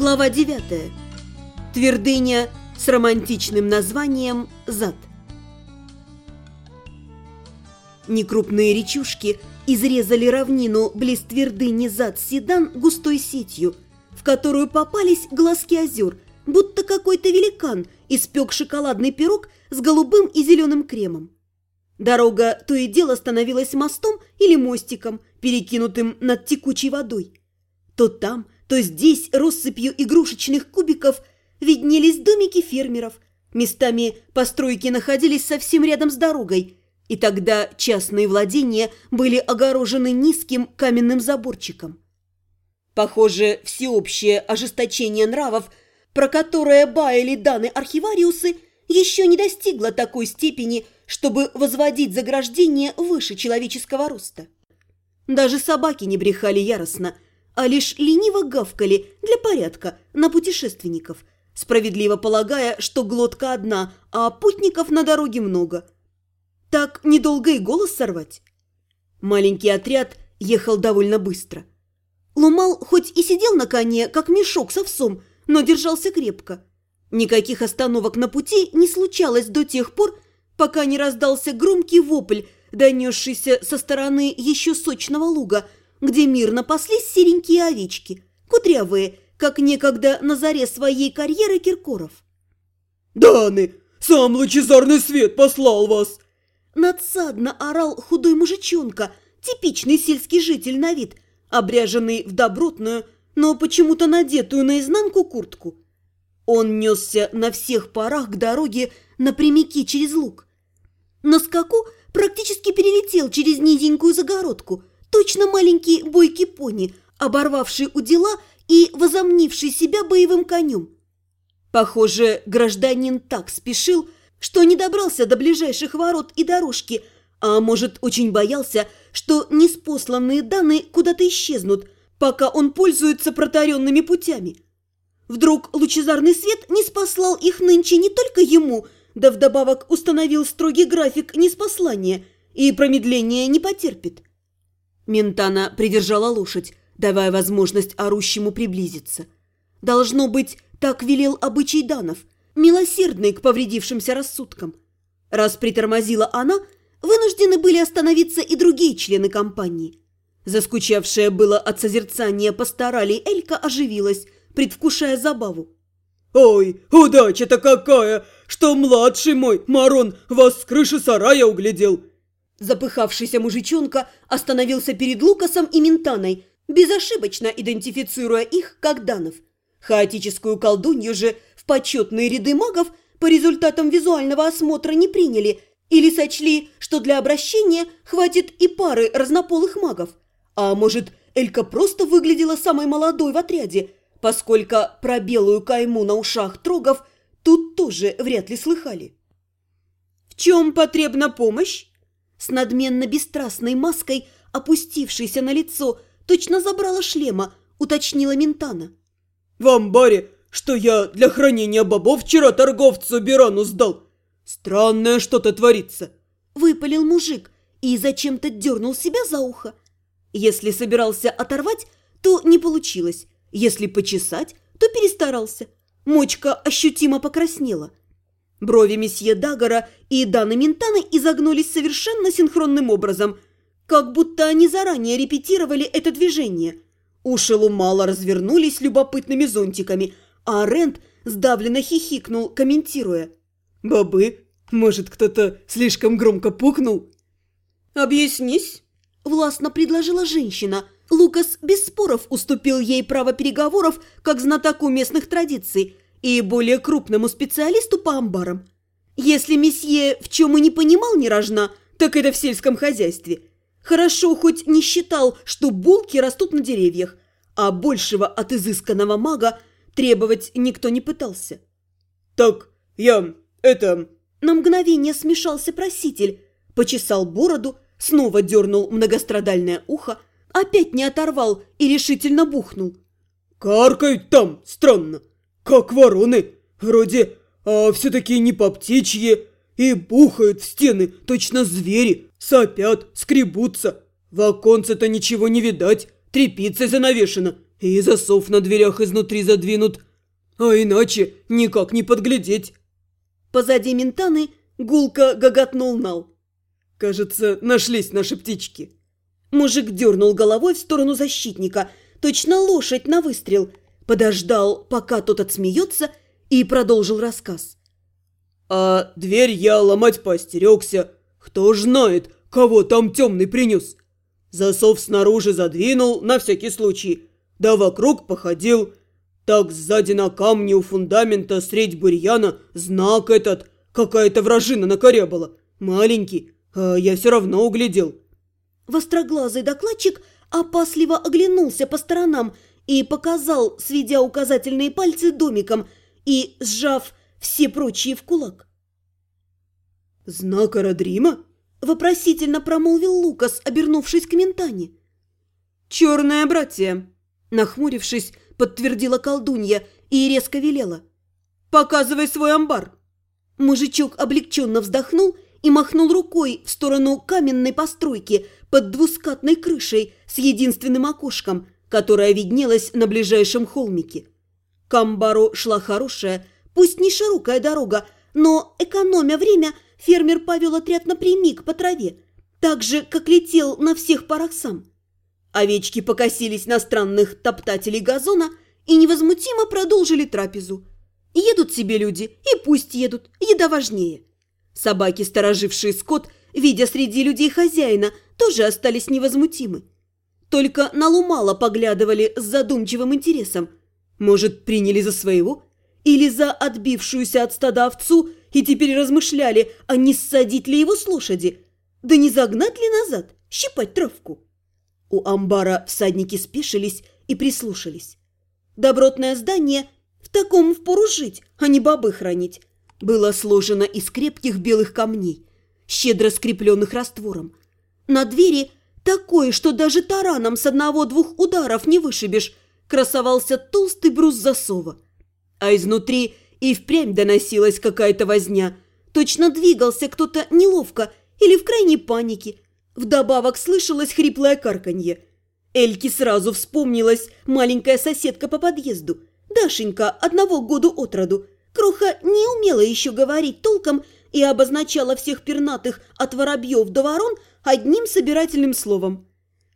Глава 9. Твердыня с романтичным названием «Зад». Некрупные речушки изрезали равнину близ твердыни Зад-Седан густой сетью, в которую попались глазки озер, будто какой-то великан испек шоколадный пирог с голубым и зеленым кремом. Дорога то и дело становилась мостом или мостиком, перекинутым над текучей водой. То там, то здесь россыпью игрушечных кубиков виднелись домики фермеров. Местами постройки находились совсем рядом с дорогой, и тогда частные владения были огорожены низким каменным заборчиком. Похоже, всеобщее ожесточение нравов, про которое баяли даны архивариусы, еще не достигло такой степени, чтобы возводить заграждение выше человеческого роста. Даже собаки не брехали яростно, а лишь лениво гавкали для порядка на путешественников, справедливо полагая, что глотка одна, а путников на дороге много. Так недолго и голос сорвать. Маленький отряд ехал довольно быстро. Лумал хоть и сидел на коне, как мешок с овсом, но держался крепко. Никаких остановок на пути не случалось до тех пор, пока не раздался громкий вопль, донесшийся со стороны еще сочного луга, где мирно паслись серенькие овечки, кудрявые, как некогда на заре своей карьеры Киркоров. «Даны, сам лучезарный свет послал вас!» Надсадно орал худой мужичонка, типичный сельский житель на вид, обряженный в добротную, но почему-то надетую наизнанку куртку. Он несся на всех парах к дороге напрямики через луг. На скаку практически перелетел через низенькую загородку, точно маленький бойкий пони, оборвавший у дела и возомнивший себя боевым конем. Похоже, гражданин так спешил, что не добрался до ближайших ворот и дорожки, а может, очень боялся, что неспосланные данные куда-то исчезнут, пока он пользуется протаренными путями. Вдруг лучезарный свет не спаслал их нынче не только ему – да вдобавок установил строгий график неспослания и промедления не потерпит. Ментана придержала лошадь, давая возможность орущему приблизиться. Должно быть, так велел обычай данов, милосердный к повредившимся рассудкам. Раз притормозила она, вынуждены были остановиться и другие члены компании. Заскучавшая было от созерцания постарали Элька оживилась, предвкушая забаву. «Ой, удача-то какая! что младший мой, Марон, вас с крыши сарая углядел!» Запыхавшийся мужичонка остановился перед Лукасом и Ментаной, безошибочно идентифицируя их как данов. Хаотическую колдунью же в почетные ряды магов по результатам визуального осмотра не приняли или сочли, что для обращения хватит и пары разнополых магов. А может, Элька просто выглядела самой молодой в отряде, поскольку про белую кайму на ушах трогов – тут тоже вряд ли слыхали. «В чем потребна помощь?» С надменно-бесстрастной маской, опустившейся на лицо, точно забрала шлема, уточнила Ментана. «В амбаре, что я для хранения бобов вчера торговцу Бирану сдал. Странное что-то творится». Выпалил мужик и зачем-то дернул себя за ухо. Если собирался оторвать, то не получилось. Если почесать, то перестарался – Мочка ощутимо покраснела. Брови месье Дагора и Даны Ментаны изогнулись совершенно синхронным образом, как будто они заранее репетировали это движение. Уши Лумала развернулись любопытными зонтиками, а Рент сдавленно хихикнул, комментируя. «Бобы, может, кто-то слишком громко пукнул?» «Объяснись», – властно предложила женщина. Лукас без споров уступил ей право переговоров как знатоку местных традиций – и более крупному специалисту по амбарам. Если месье в чем и не понимал ни рожна, так это в сельском хозяйстве. Хорошо хоть не считал, что булки растут на деревьях, а большего от изысканного мага требовать никто не пытался. «Так, я... это...» На мгновение смешался проситель, почесал бороду, снова дернул многострадальное ухо, опять не оторвал и решительно бухнул. «Каркают там, странно. Как вороны, вроде, а все-таки не по птичьи, и бухают в стены, точно звери, сопят, скребутся. В оконце-то ничего не видать, тряпицей занавешено, и засов на дверях изнутри задвинут. А иначе никак не подглядеть. Позади ментаны гулко гоготнул Нал. Кажется, нашлись наши птички. Мужик дернул головой в сторону защитника, точно лошадь на выстрел. Подождал, пока тот отсмеется, и продолжил рассказ. А дверь я ломать поостерегся. Кто ж знает, кого там темный принес. Засов снаружи задвинул на всякий случай, да вокруг походил. Так сзади на камне у фундамента средь бурьяна знак этот, какая-то вражина накорябала. Маленький, а я все равно углядел. Востроглазый докладчик опасливо оглянулся по сторонам и показал, сведя указательные пальцы домиком и сжав все прочие в кулак. «Знак Арадрима?» – вопросительно промолвил Лукас, обернувшись к Ментане. «Черное братья!» – нахмурившись, подтвердила колдунья и резко велела. «Показывай свой амбар!» Мужичок облегченно вздохнул и махнул рукой в сторону каменной постройки под двускатной крышей с единственным окошком, которое виднелось на ближайшем холмике. К амбару шла хорошая, пусть не широкая дорога, но, экономя время, фермер повел отряд напрямик по траве, так же, как летел на всех парах сам. Овечки покосились на странных топтателей газона и невозмутимо продолжили трапезу. Едут себе люди, и пусть едут, еда важнее. Собаки, сторожившие скот, видя среди людей хозяина, тоже остались невозмутимы. Только на Лумала поглядывали с задумчивым интересом. Может, приняли за своего? Или за отбившуюся от стада овцу и теперь размышляли, а не ссадить ли его с лошади? Да не загнать ли назад, щипать травку? У амбара всадники спешились и прислушались. Добротное здание в таком впору жить, а не бобы хранить. Было сложено из крепких белых камней, щедро скрепленных раствором. На двери такое, что даже тараном с одного-двух ударов не вышибешь, красовался толстый брус засова. А изнутри и впрямь доносилась какая-то возня. Точно двигался кто-то неловко или в крайней панике. Вдобавок слышалось хриплое карканье. Эльке сразу вспомнилась маленькая соседка по подъезду – Дашенька одного году от роду. Кроха не умела еще говорить толком и обозначала всех пернатых от воробьев до ворон одним собирательным словом.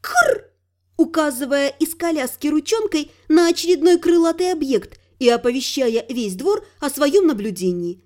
«Кр!» указывая из коляски ручонкой на очередной крылатый объект и оповещая весь двор о своем наблюдении.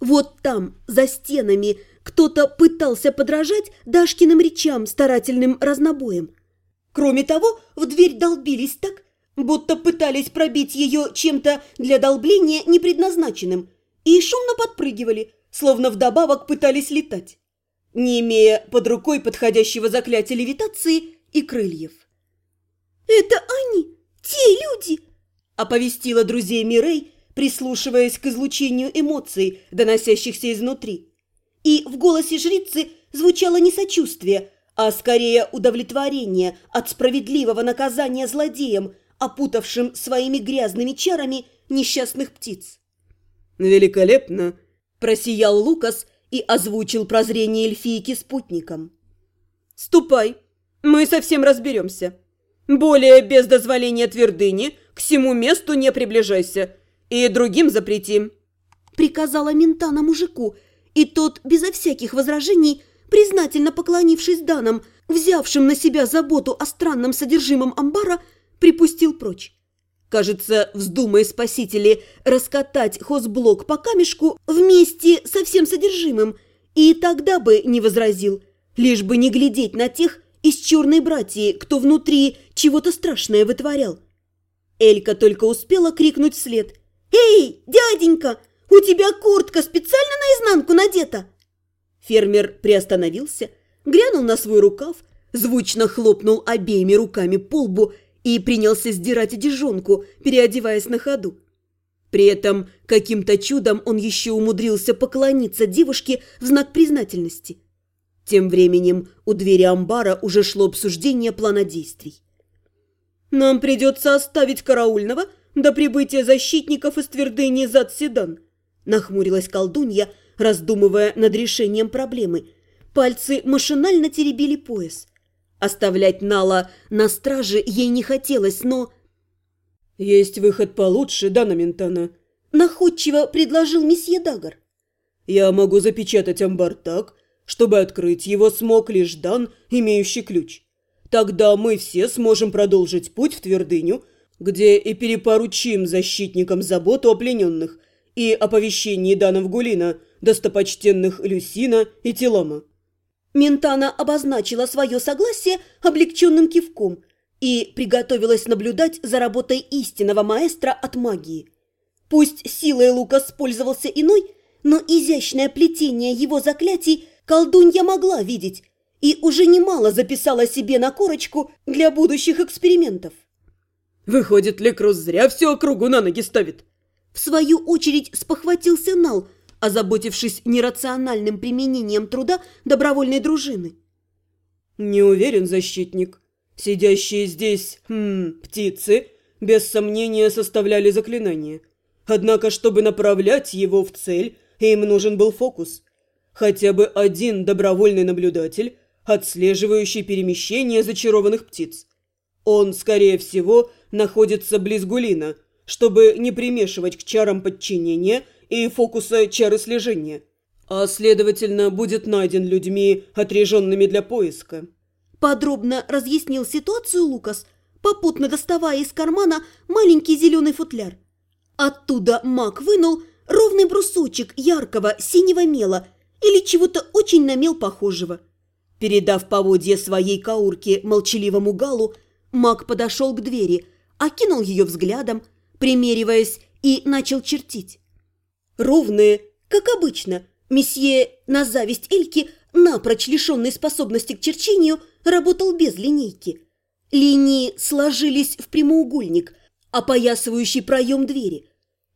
Вот там, за стенами, кто-то пытался подражать Дашкиным речам старательным разнобоем. Кроме того, в дверь долбились так, будто пытались пробить ее чем-то для долбления непредназначенным, и шумно подпрыгивали, словно вдобавок пытались летать, не имея под рукой подходящего заклятия левитации и крыльев. «Это они, те люди!» – оповестила друзей Мирей, прислушиваясь к излучению эмоций, доносящихся изнутри. И в голосе жрицы звучало не сочувствие, а скорее удовлетворение от справедливого наказания злодеям – опутавшим своими грязными чарами несчастных птиц. «Великолепно!» – просиял Лукас и озвучил прозрение эльфийки спутником. «Ступай, мы совсем разберемся. Более без дозволения твердыни к всему месту не приближайся и другим запрети», – приказала Ментана мужику, и тот, безо всяких возражений, признательно поклонившись Данам, взявшим на себя заботу о странном содержимом амбара, припустил прочь. Кажется, вздумая спасители раскатать хозблок по камешку вместе со всем содержимым, и тогда бы не возразил, лишь бы не глядеть на тех из черной братьи, кто внутри чего-то страшное вытворял. Элька только успела крикнуть вслед. «Эй, дяденька, у тебя куртка специально наизнанку надета!» Фермер приостановился, глянул на свой рукав, звучно хлопнул обеими руками по лбу и принялся сдирать одежонку, переодеваясь на ходу. При этом каким-то чудом он еще умудрился поклониться девушке в знак признательности. Тем временем у двери амбара уже шло обсуждение плана действий. «Нам придется оставить караульного до прибытия защитников из твердыни Зад-Седан», нахмурилась колдунья, раздумывая над решением проблемы. Пальцы машинально теребили пояс – Оставлять Нала на страже ей не хотелось, но «Есть выход получше, да, Наментана?» – находчиво предложил месье Дагар. «Я могу запечатать амбар так, чтобы открыть его смог лишь Дан, имеющий ключ. Тогда мы все сможем продолжить путь в Твердыню, где и перепоручим защитникам заботу о плененных и оповещении Данов Гулина, достопочтенных Люсина и Телама». Ментана обозначила свое согласие облегченным кивком и приготовилась наблюдать за работой истинного маэстро от магии. Пусть силой Лукас пользовался иной, но изящное плетение его заклятий колдунья могла видеть и уже немало записала себе на корочку для будущих экспериментов. «Выходит, Лекрус зря всю округу на ноги ставит?» В свою очередь спохватился Нал, озаботившись нерациональным применением труда добровольной дружины. «Не уверен, защитник. Сидящие здесь, хм, птицы, без сомнения составляли заклинание. Однако, чтобы направлять его в цель, им нужен был фокус. Хотя бы один добровольный наблюдатель, отслеживающий перемещение зачарованных птиц. Он, скорее всего, находится близ Гулина, чтобы не примешивать к чарам подчинения и фокуса чары слежения, а, следовательно, будет найден людьми, отреженными для поиска. Подробно разъяснил ситуацию Лукас, попутно доставая из кармана маленький зеленый футляр. Оттуда маг вынул ровный брусочек яркого синего мела или чего-то очень на мел похожего. Передав поводье своей каурке молчаливому галу, маг подошел к двери, окинул ее взглядом, примериваясь, и начал чертить. Ровные, как обычно, месье на зависть Эльки, напрочь лишенный способности к черчению, работал без линейки. Линии сложились в прямоугольник, опоясывающий проем двери.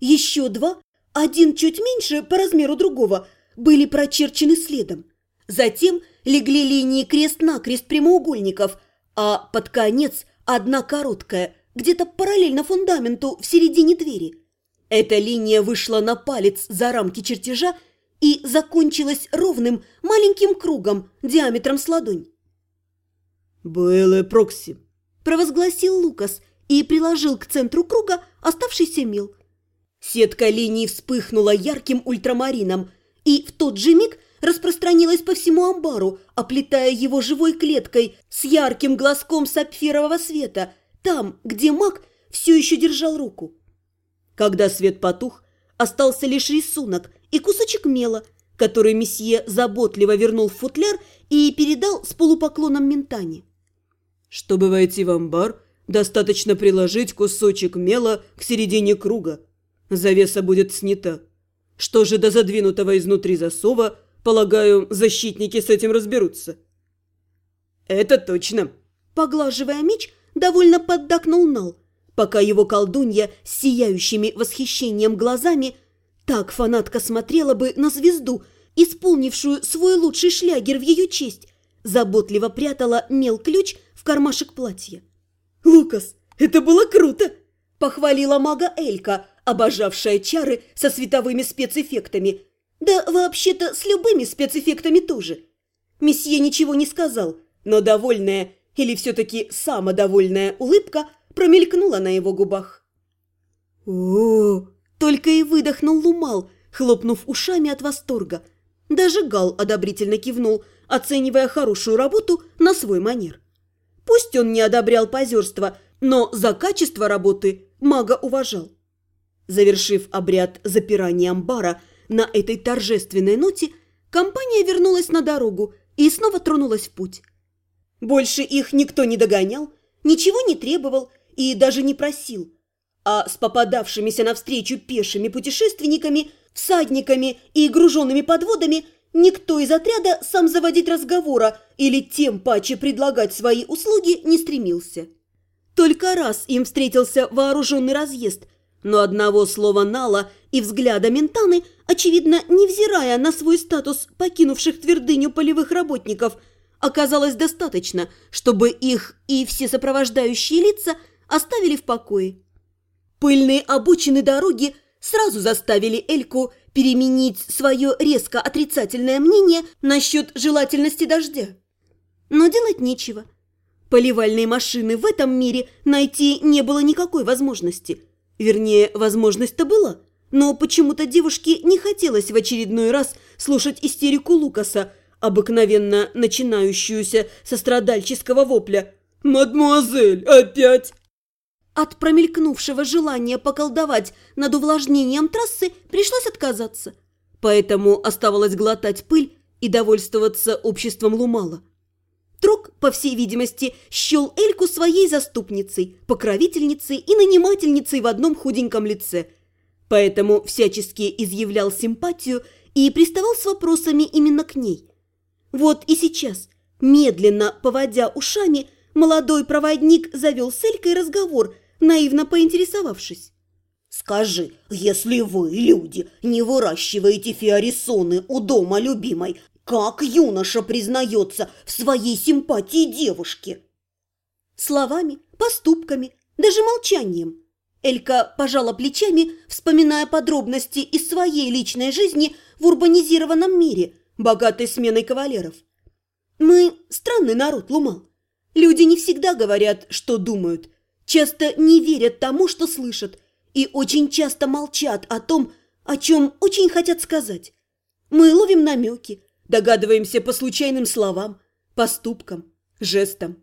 Еще два, один чуть меньше по размеру другого, были прочерчены следом. Затем легли линии крест-накрест прямоугольников, а под конец одна короткая, где-то параллельно фундаменту в середине двери. Эта линия вышла на палец за рамки чертежа и закончилась ровным маленьким кругом диаметром с ладонь. «Белле Прокси», – провозгласил Лукас и приложил к центру круга оставшийся мел. Сетка линий вспыхнула ярким ультрамарином, и в тот же миг распространилась по всему амбару, оплетая его живой клеткой с ярким глазком сапфирового света, там, где маг все еще держал руку. Когда свет потух, остался лишь рисунок и кусочек мела, который месье заботливо вернул в футляр и передал с полупоклоном Ментане. Чтобы войти в амбар, достаточно приложить кусочек мела к середине круга. Завеса будет снята. Что же до задвинутого изнутри засова, полагаю, защитники с этим разберутся. Это точно. Поглаживая меч, довольно поддакнул Нал, пока его колдунья с сияющими восхищением глазами так фанатка смотрела бы на звезду, исполнившую свой лучший шлягер в ее честь, заботливо прятала мел-ключ в кармашек платья. «Лукас, это было круто!» – похвалила мага Элька, обожавшая чары со световыми спецэффектами. Да вообще-то с любыми спецэффектами тоже. Месье ничего не сказал, но довольная или все-таки самодовольная улыбка промелькнула на его губах. о Только и выдохнул Лумал, хлопнув ушами от восторга. Даже Гал одобрительно кивнул, оценивая хорошую работу на свой манер. Пусть он не одобрял позерство, но за качество работы мага уважал. Завершив обряд запирания амбара на этой торжественной ноте, компания вернулась на дорогу и снова тронулась в путь. Больше их никто не догонял, ничего не требовал и даже не просил, а с попадавшимися навстречу пешими путешественниками, всадниками и груженными подводами – Никто из отряда сам заводить разговора или тем паче предлагать свои услуги не стремился. Только раз им встретился вооруженный разъезд, но одного слова Нала и взгляда Ментаны, очевидно, невзирая на свой статус покинувших твердыню полевых работников, оказалось достаточно, чтобы их и все сопровождающие лица оставили в покое. Пыльные обочины дороги сразу заставили Эльку переменить свое резко отрицательное мнение насчет желательности дождя. Но делать нечего. Поливальной машины в этом мире найти не было никакой возможности. Вернее, возможность-то была, но почему-то девушке не хотелось в очередной раз слушать истерику Лукаса, обыкновенно начинающуюся со страдальческого вопля «Мадемуазель, опять?» От промелькнувшего желания поколдовать над увлажнением трассы пришлось отказаться. Поэтому оставалось глотать пыль и довольствоваться обществом Лумала. Трок, по всей видимости, счел Эльку своей заступницей, покровительницей и нанимательницей в одном худеньком лице. Поэтому всячески изъявлял симпатию и приставал с вопросами именно к ней. Вот и сейчас, медленно поводя ушами, молодой проводник завел с Элькой разговор, наивно поинтересовавшись. «Скажи, если вы, люди, не выращиваете фиорисоны у дома любимой, как юноша признается в своей симпатии девушке?» Словами, поступками, даже молчанием. Элька пожала плечами, вспоминая подробности из своей личной жизни в урбанизированном мире, богатой сменой кавалеров. Мы странный народ, Лумал. Люди не всегда говорят, что думают, часто не верят тому, что слышат, и очень часто молчат о том, о чем очень хотят сказать. Мы ловим намеки, догадываемся по случайным словам, поступкам, жестам.